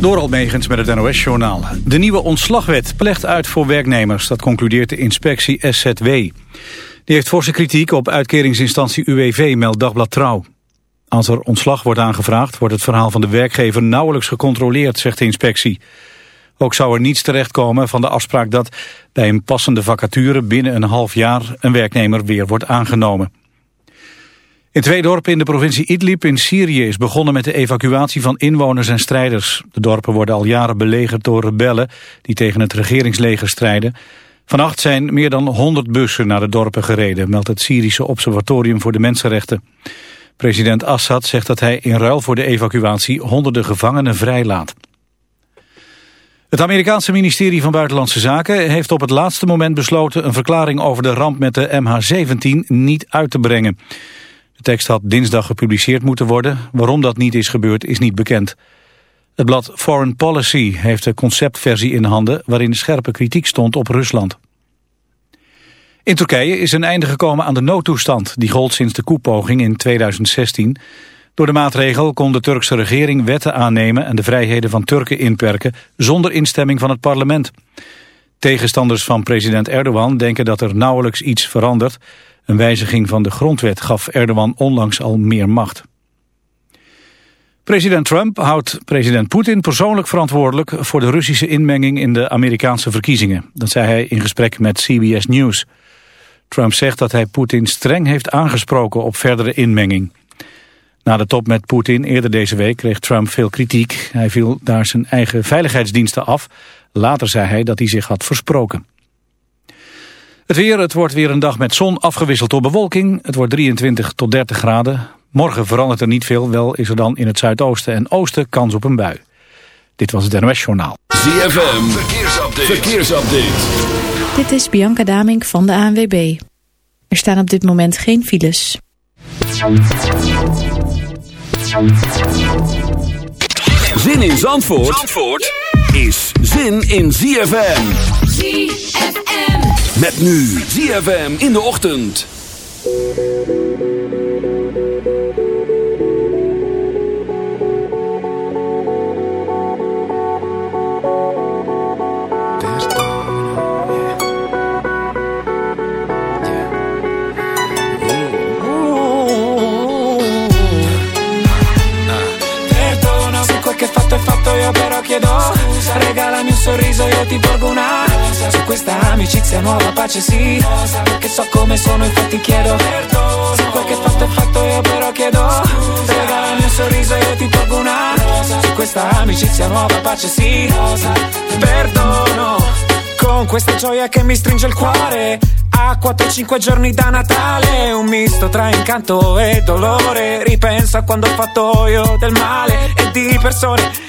Door Almegens met het NOS-journaal. De nieuwe ontslagwet plegt uit voor werknemers, dat concludeert de inspectie SZW. Die heeft forse kritiek op uitkeringsinstantie UWV, meldt Dagblad Trouw. Als er ontslag wordt aangevraagd, wordt het verhaal van de werkgever nauwelijks gecontroleerd, zegt de inspectie. Ook zou er niets terechtkomen van de afspraak dat bij een passende vacature binnen een half jaar een werknemer weer wordt aangenomen. In twee dorpen in de provincie Idlib in Syrië is begonnen met de evacuatie van inwoners en strijders. De dorpen worden al jaren belegerd door rebellen die tegen het regeringsleger strijden. Vannacht zijn meer dan 100 bussen naar de dorpen gereden, meldt het Syrische Observatorium voor de Mensenrechten. President Assad zegt dat hij in ruil voor de evacuatie honderden gevangenen vrijlaat. Het Amerikaanse ministerie van Buitenlandse Zaken heeft op het laatste moment besloten een verklaring over de ramp met de MH17 niet uit te brengen. De tekst had dinsdag gepubliceerd moeten worden. Waarom dat niet is gebeurd is niet bekend. Het blad Foreign Policy heeft de conceptversie in handen... waarin scherpe kritiek stond op Rusland. In Turkije is een einde gekomen aan de noodtoestand... die gold sinds de koepoging in 2016. Door de maatregel kon de Turkse regering wetten aannemen... en de vrijheden van Turken inperken... zonder instemming van het parlement. Tegenstanders van president Erdogan denken dat er nauwelijks iets verandert... Een wijziging van de grondwet gaf Erdogan onlangs al meer macht. President Trump houdt president Poetin persoonlijk verantwoordelijk voor de Russische inmenging in de Amerikaanse verkiezingen. Dat zei hij in gesprek met CBS News. Trump zegt dat hij Poetin streng heeft aangesproken op verdere inmenging. Na de top met Poetin eerder deze week kreeg Trump veel kritiek. Hij viel daar zijn eigen veiligheidsdiensten af. Later zei hij dat hij zich had versproken. Het weer, het wordt weer een dag met zon afgewisseld door bewolking. Het wordt 23 tot 30 graden. Morgen verandert er niet veel, wel is er dan in het zuidoosten en oosten kans op een bui. Dit was het NOS Journaal. ZFM, verkeersupdate. verkeersupdate. Dit is Bianca Damink van de ANWB. Er staan op dit moment geen files. Zin in Zandvoort, Zandvoort? is zin in ZFM. ZFM. Met nu ZFM in de ochtend. fatto io però chiedo Scusa Regalami un sorriso io ti porgo una Rosa. Su questa amicizia nuova pace sì Rosa. Perché so come sono infatti chiedo Perdono Se quel che fatto è fatto io però chiedo Scusa Regalami un sorriso io ti porgo una Rosa. Su questa amicizia nuova pace sì. Perdono con questa gioia che mi stringe il cuore a 4-5 giorni da Natale Un misto tra incanto e dolore Ripenso a quando ho fatto io del male E di persone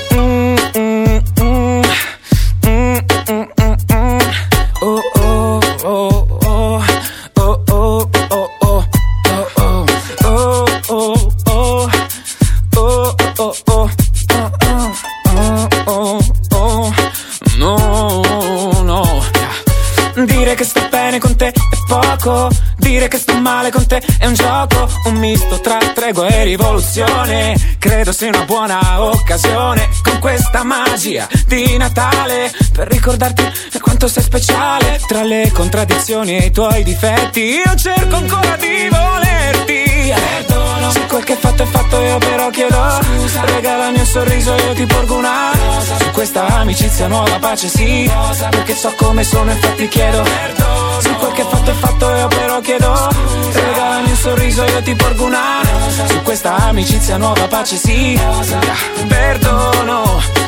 magia di Natale Per ricordarti quanto sei speciale Tra le contraddizioni e i tuoi difetti. Io cerco ancora di volerti. Perdono. Se quel che fatto è fatto io però chiedo. Scusa. Regalami un sorriso io ti porgo una Rosa. Su questa amicizia nuova pace sì Rosa. Perché so come sono infatti chiedo. Perdono. Se quel che fatto è fatto io però chiedo. Scusa. Regalami un sorriso io ti porgo una Rosa. Su questa amicizia nuova pace sì. Rosa. Perdono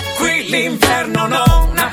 l'inferno non ha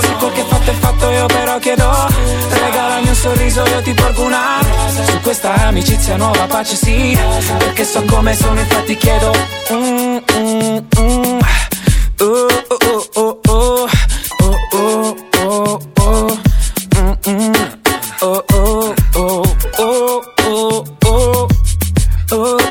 quel che fatto è fatto io però chiedo Regalami un sorriso io ti porgo una Su questa amicizia nuova pace sì Perché so come sono infatti chiedo oh.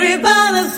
everybody's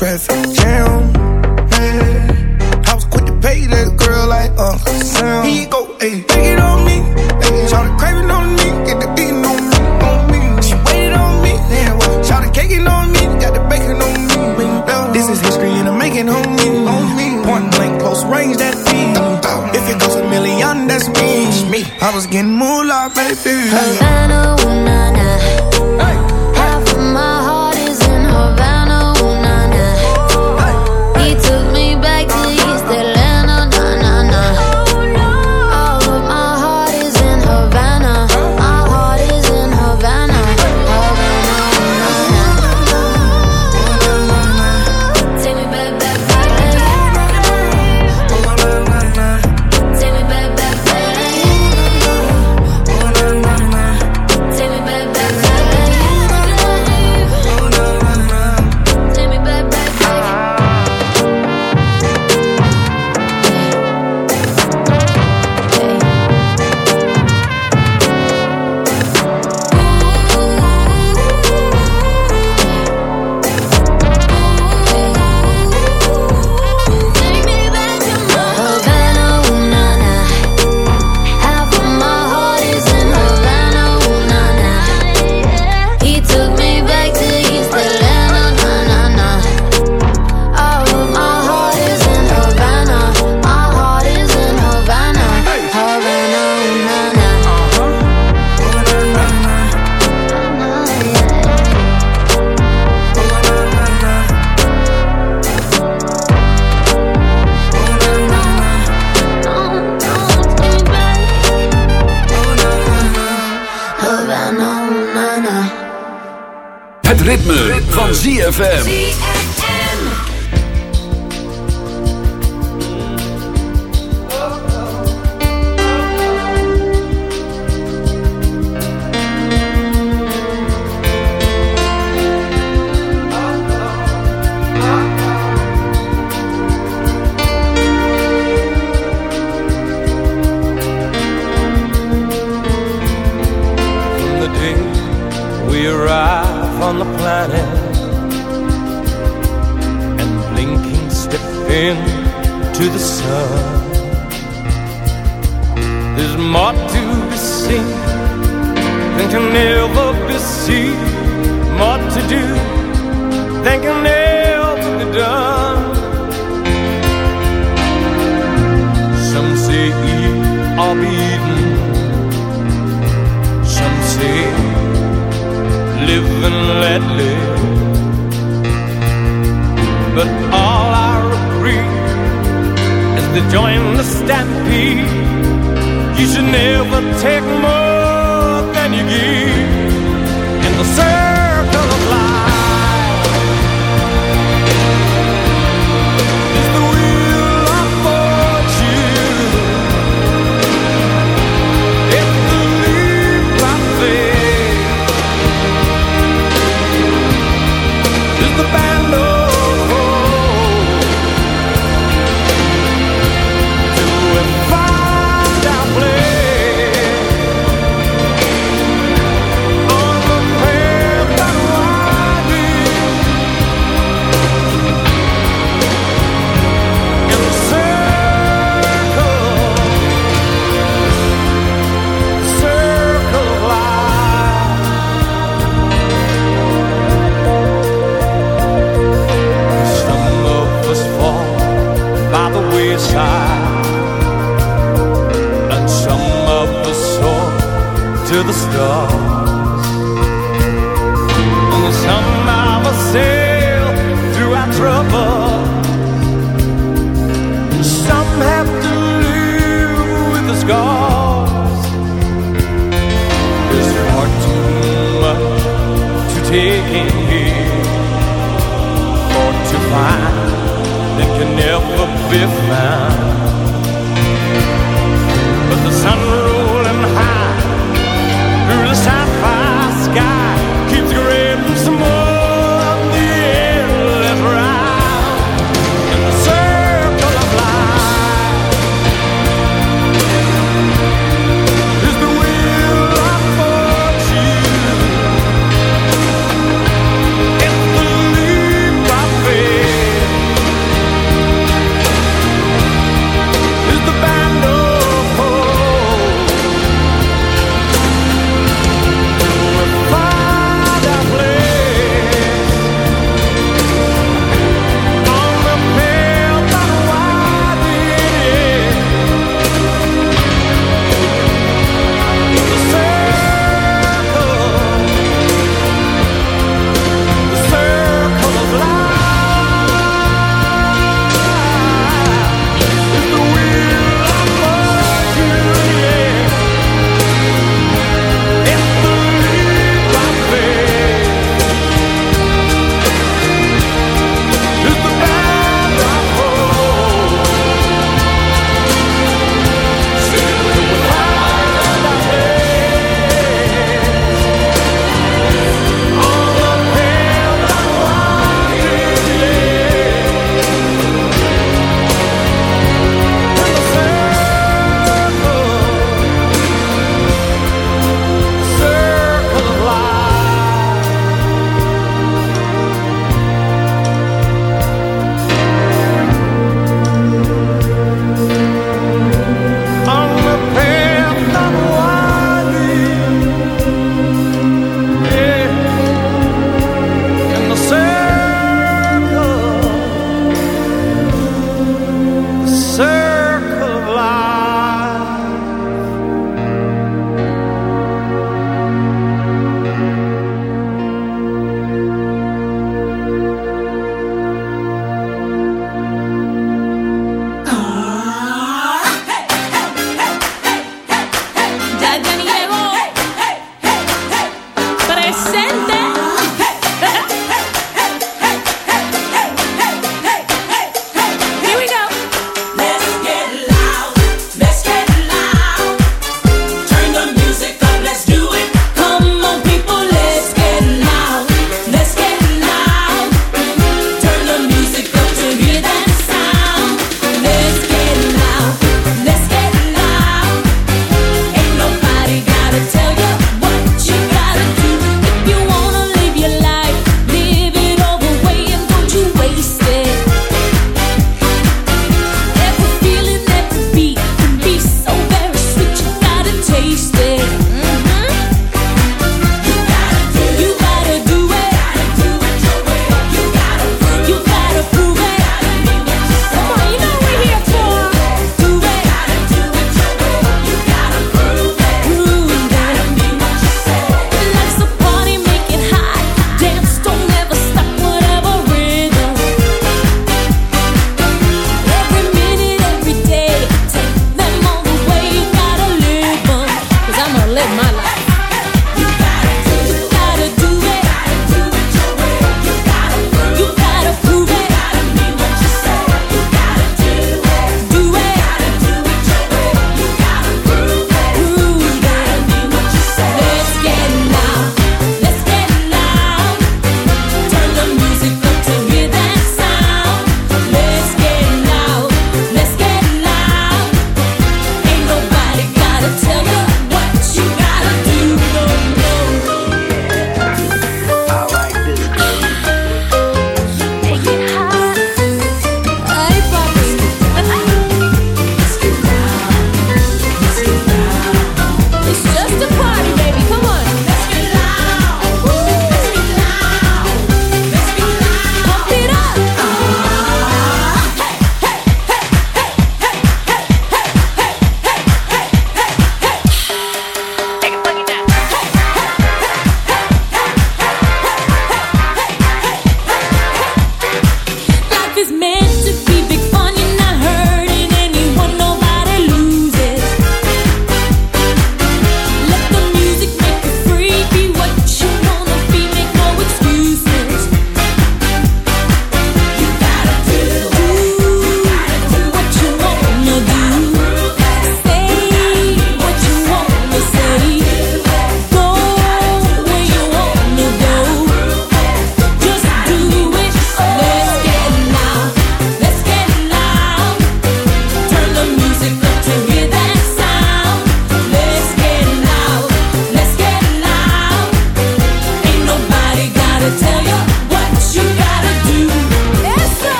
traffic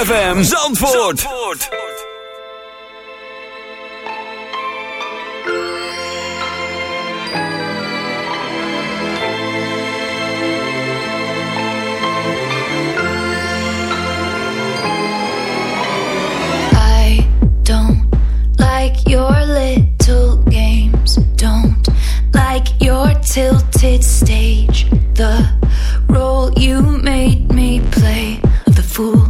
ZFM Zandvoort. Zandvoort. I don't like your little games. Don't like your tilted stage. The role you made me play of the fool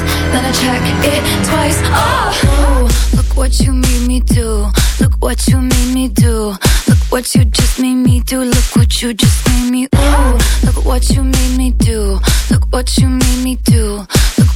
check it twice. Oh, Ooh, look what you made me do. Look what you made me do. Look what you just made me do. Look what you just made me. Ooh, look what you made me do. Look what you made me do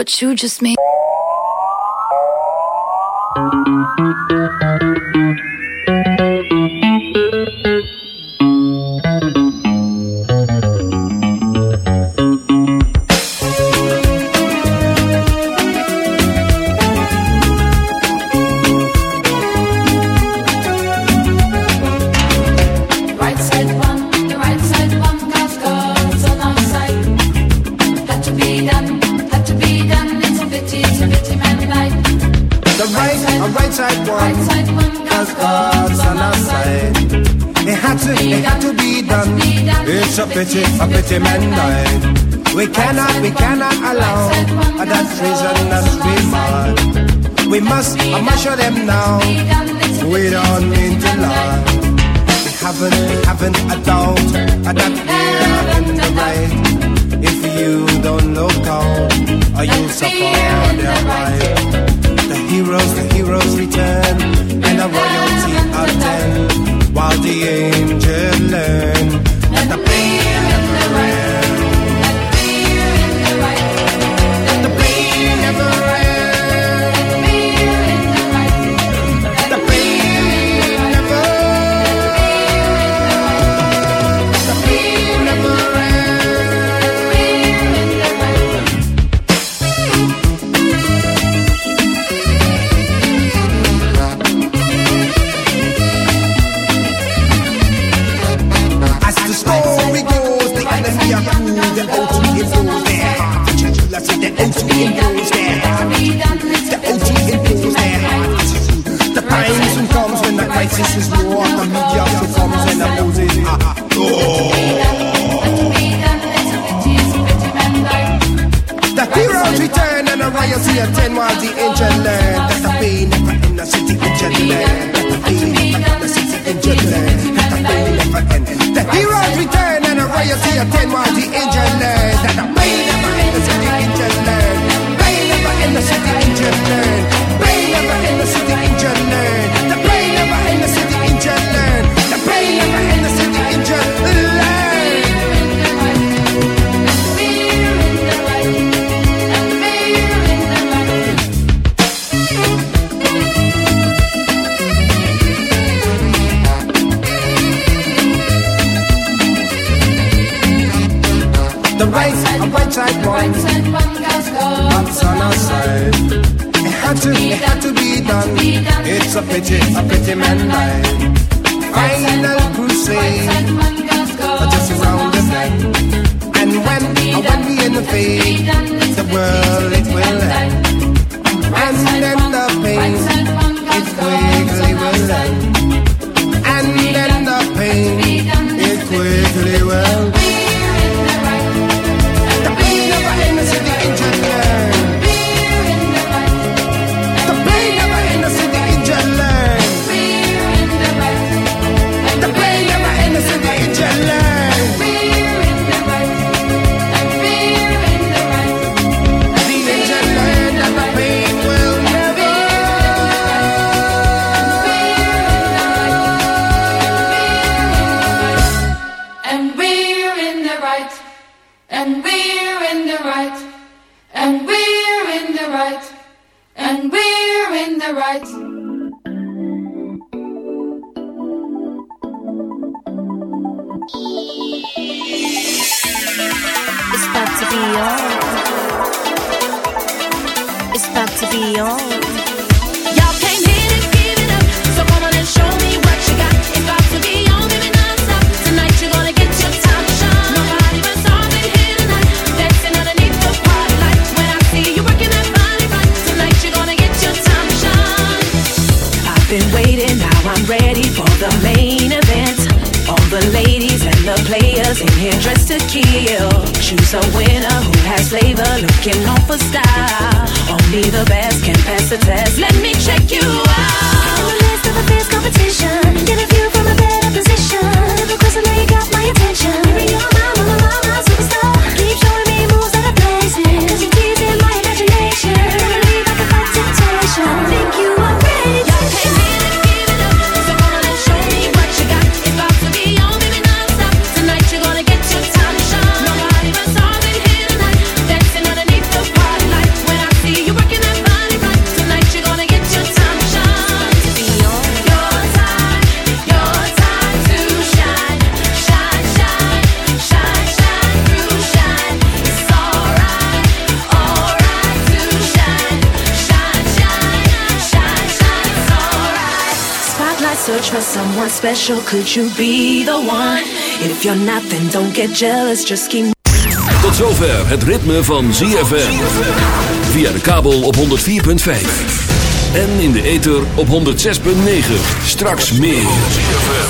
What you just made. Pity, a pity. We cannot, we cannot allow that treason us we must, I must show them now. We don't mean to lie. We haven't, we haven't a doubt that we're in the right. If you don't look out, or you'll suffer their right. The heroes, the heroes return, and the royalty attend, while the angels learn that the pain never Francis is New York and New comes and abuses. The heroes return and the riots here attend while the angel land. That's the pain never in the city in gentlemen. That's pain the city in gentlemen. That's pain never end. The heroes return and the riots attend while the angel It's a pretty man died. Final crusade, just around the bend. And when, when we in the fade, the world it will end. It's about to be on. Y'all came here to give it up, so come on and show me what you got. It's about to be on. Tonight you're gonna get your time to shine. Nobody but here tonight, dancing underneath the. When I see you working that body right, tonight you're gonna get your time to shine. I've been waiting, now I'm ready for the main event. All the ladies and the players in here dressed to kill. Choose a winner who has flavor, looking on for style. Only the best can pass the test. Let me check you out. In the midst of a fierce competition, get a view from a better position. Never I know you got my attention. You're my, my, my, my, superstar. Keep showing me moves that are blazing. Teasing my imagination. Leave. Special, could you be the one? If you're not, then don't get jealous, just keep Tot zover het ritme van ZFM. Via de kabel op 104.5. En in de ether op 106.9. Straks meer.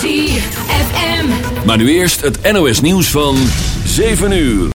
ZFM. Maar nu eerst het NOS nieuws van 7 uur.